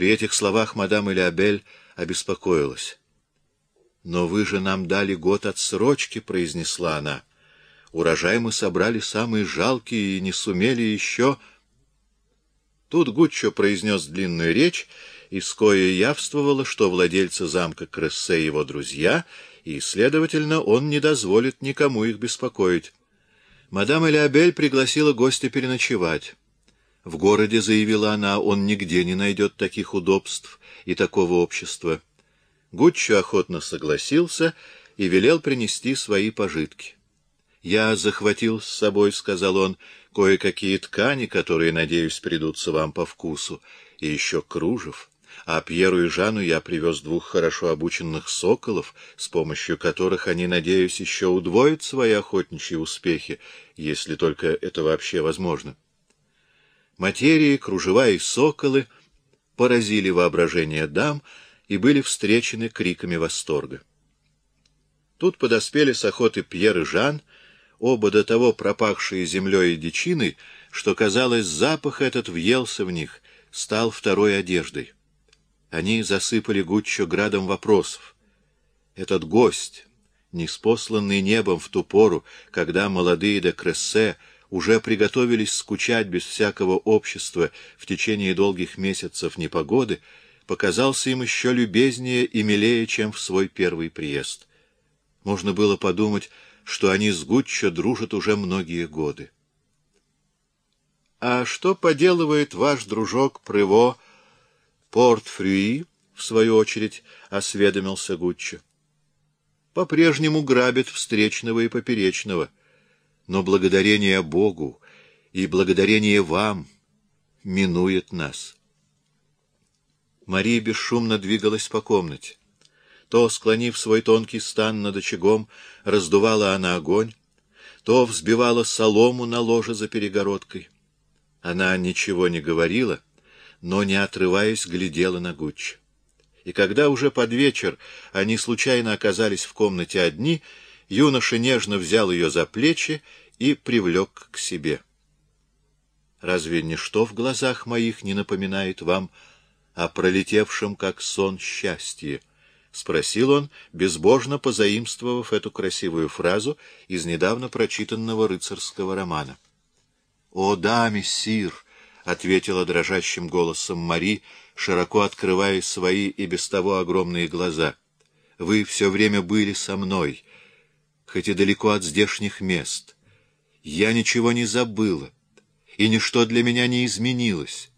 При этих словах мадам Элиабель обеспокоилась. «Но вы же нам дали год отсрочки», — произнесла она. «Урожай мы собрали самый жалкий и не сумели еще...» Тут Гуччо произнес длинную речь, из коей явствовало, что владельцы замка Крессе его друзья, и, следовательно, он не дозволит никому их беспокоить. Мадам Элиабель пригласила гостя переночевать. В городе, заявила она, он нигде не найдет таких удобств и такого общества. Гуччо охотно согласился и велел принести свои пожитки. «Я захватил с собой, — сказал он, — кое-какие ткани, которые, надеюсь, придутся вам по вкусу, и еще кружев. А Пьеру и Жану я привез двух хорошо обученных соколов, с помощью которых они, надеюсь, еще удвоят свои охотничьи успехи, если только это вообще возможно». Материи, кружева и соколы поразили воображение дам и были встречены криками восторга. Тут подоспели с охоты Пьер и Жан, оба до того пропахшие землей и дичиной, что, казалось, запах этот въелся в них, стал второй одеждой. Они засыпали Гуччо градом вопросов. Этот гость, неспосланный небом в ту пору, когда молодые де Крессе уже приготовились скучать без всякого общества в течение долгих месяцев непогоды, показался им еще любезнее и милее, чем в свой первый приезд. Можно было подумать, что они с Гуччо дружат уже многие годы. — А что поделывает ваш дружок Прыво Порт-Фрюи? — в свою очередь осведомился Гуччо. — По-прежнему грабит встречного и поперечного — но благодарение Богу и благодарение вам минует нас. Мария бесшумно двигалась по комнате. То, склонив свой тонкий стан над очагом, раздувала она огонь, то взбивала солому на ложе за перегородкой. Она ничего не говорила, но, не отрываясь, глядела на Гуччи. И когда уже под вечер они случайно оказались в комнате одни, юноша нежно взял ее за плечи и привлек к себе. Разве ничто в глазах моих не напоминает вам о пролетевшем, как сон, счастье? — спросил он, безбожно позаимствовав эту красивую фразу из недавно прочитанного рыцарского романа. — О да, мессир! — ответила дрожащим голосом Мари, широко открывая свои и без того огромные глаза. — Вы все время были со мной, хоть и далеко от здешних мест. — я ничего не забыла, и ничто для меня не изменилось.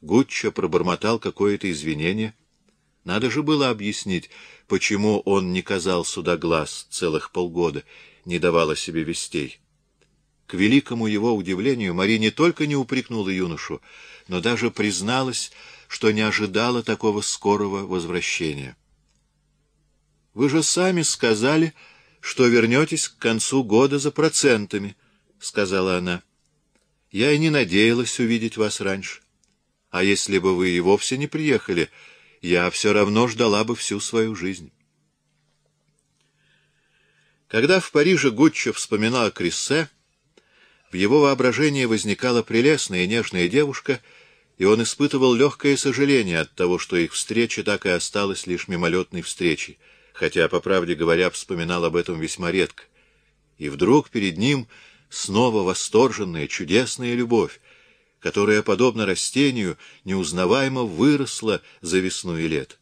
Гуччо пробормотал какое-то извинение. Надо же было объяснить, почему он не казал сюда глаз целых полгода, не давал о себе вестей. К великому его удивлению Мари не только не упрекнула юношу, но даже призналась, что не ожидала такого скорого возвращения. — Вы же сами сказали что вернетесь к концу года за процентами, — сказала она. — Я и не надеялась увидеть вас раньше. А если бы вы и вовсе не приехали, я все равно ждала бы всю свою жизнь. Когда в Париже Гуччо вспоминал о Криссе, в его воображении возникала прелестная и нежная девушка, и он испытывал легкое сожаление от того, что их встреча так и осталась лишь мимолетной встречей — хотя, по правде говоря, вспоминал об этом весьма редко. И вдруг перед ним снова восторженная, чудесная любовь, которая, подобно растению, неузнаваемо выросла за весну и лет.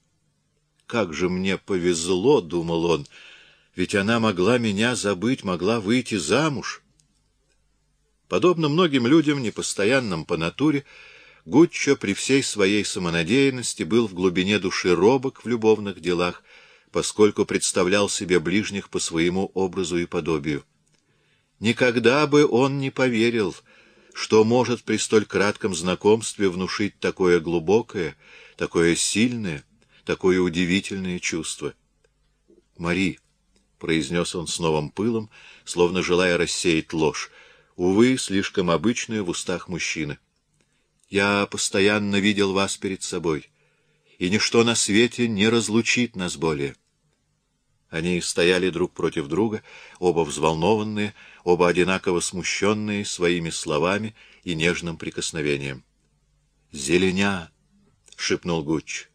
«Как же мне повезло!» — думал он, — «ведь она могла меня забыть, могла выйти замуж». Подобно многим людям, непостоянным по натуре, Гуччо при всей своей самонадеянности был в глубине души робок в любовных делах, поскольку представлял себе ближних по своему образу и подобию. Никогда бы он не поверил, что может при столь кратком знакомстве внушить такое глубокое, такое сильное, такое удивительное чувство. «Мари», — произнес он с новым пылом, словно желая рассеять ложь, увы, слишком обычную в устах мужчины. «Я постоянно видел вас перед собой» и ничто на свете не разлучит нас более. Они стояли друг против друга, оба взволнованные, оба одинаково смущенные своими словами и нежным прикосновением. «Зеленя!» — шепнул Гуч.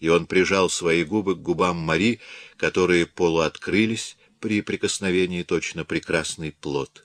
И он прижал свои губы к губам Мари, которые полуоткрылись при прикосновении точно прекрасный плод.